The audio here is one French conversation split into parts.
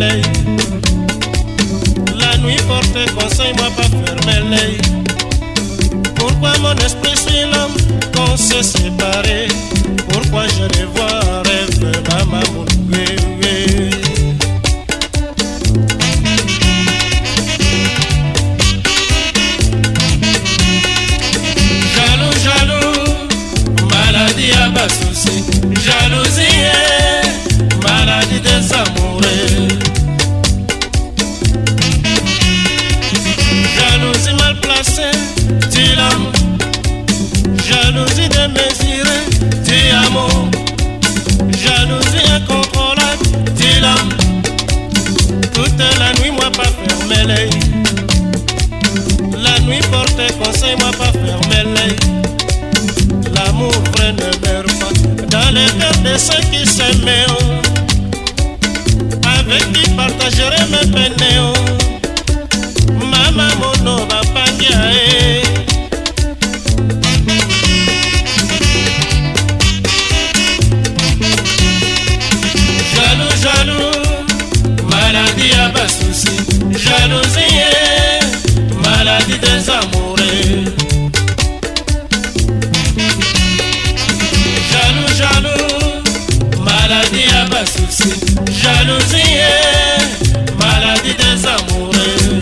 La nuit porte conseil, moi pas fermer l'œil. Pourquoi mon esprit suit l'homme qu'on s'est séparé? Pourquoi je les vois rêver maman? Mon bébé Jaloux, jaloux, maladie à bas souci. Jalousie, maladie des amoureux tu l'aimes. Toute la nuit, moi pas fermer l'œil. La nuit porte conseil, moi pas fermer l'œil. L'amour vrai ne meurt pas dans les cœurs de ceux qui s'aiment. oh. Avec qui partagerai mes peines. Maladie des amoureux. Jaloux jaloux maladie ya basusi jalousie maladie des amoureux.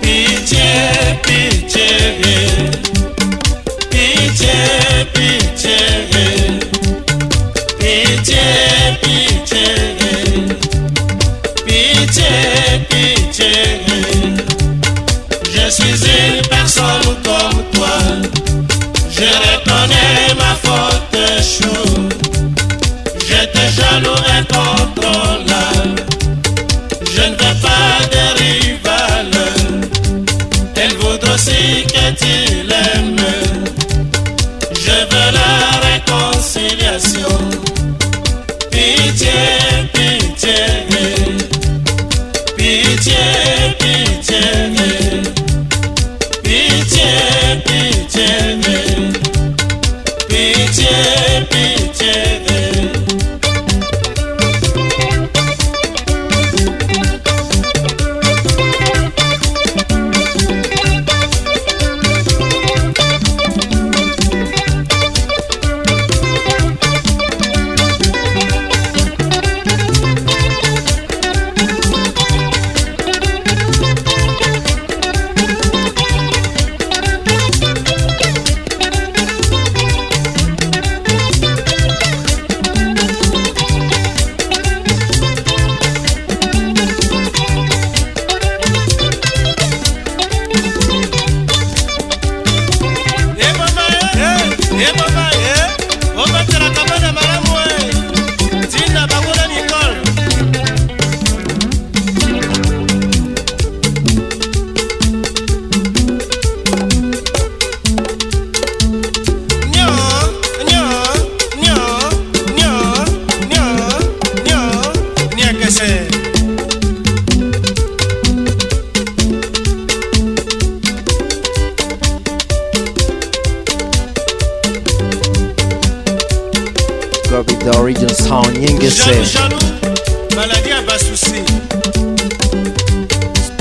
Pitié, pitié, pitié, pitié, reconnais ma faute chou. J'étais jaloux incontrôlable, je ne veux pas de rival. Elle voudrait aussi que tu. Je veux la réconciliation. Pitié, pitié, pitié.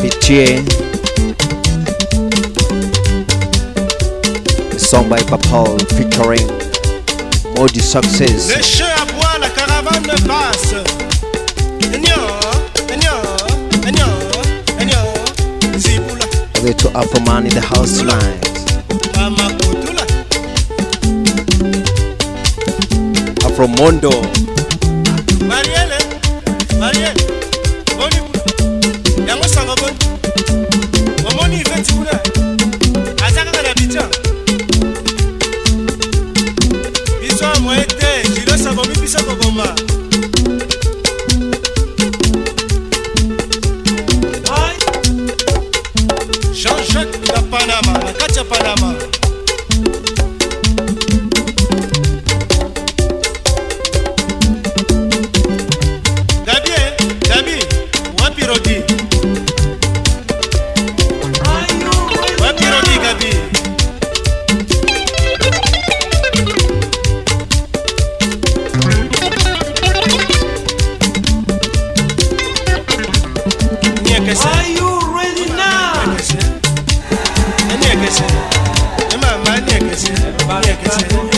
Pitié. A song by Papal featuring Modi Success. Les cheux à bois, la caravane passe. Nyo, nyo, nyo, nyo, zibula, The two Afroman in the house tonight. Afro Mondo ẹ̀kẹsẹ̀. Are you ready now? ẹni ẹ̀kẹsẹ̀ ẹ máa máa ní ẹ̀kẹsẹ̀ ní ẹ̀kẹsẹ̀.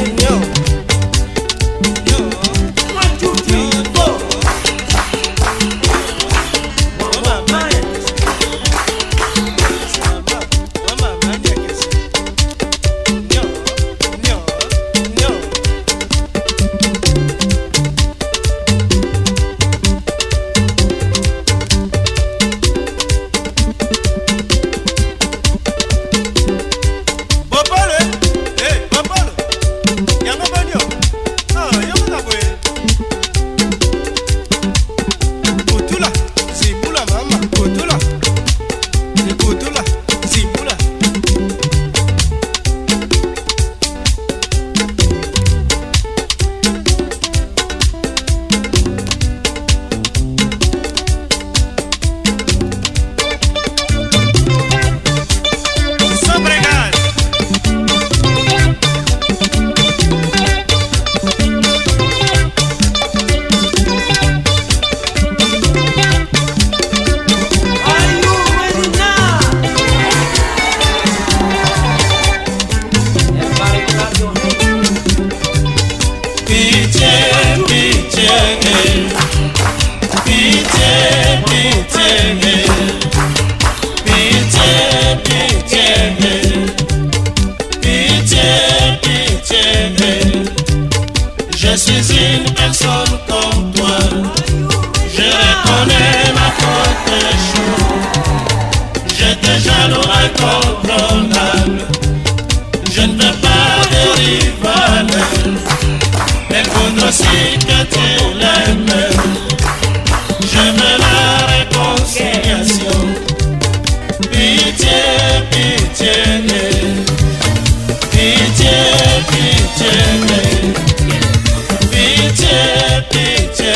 kotola. Je ne veux pas de rival. Elle voudrait aussi que tu l'aimes. Je veux la réconciliation. Pitié, pitié, pitié, pitié, pitié, pitié,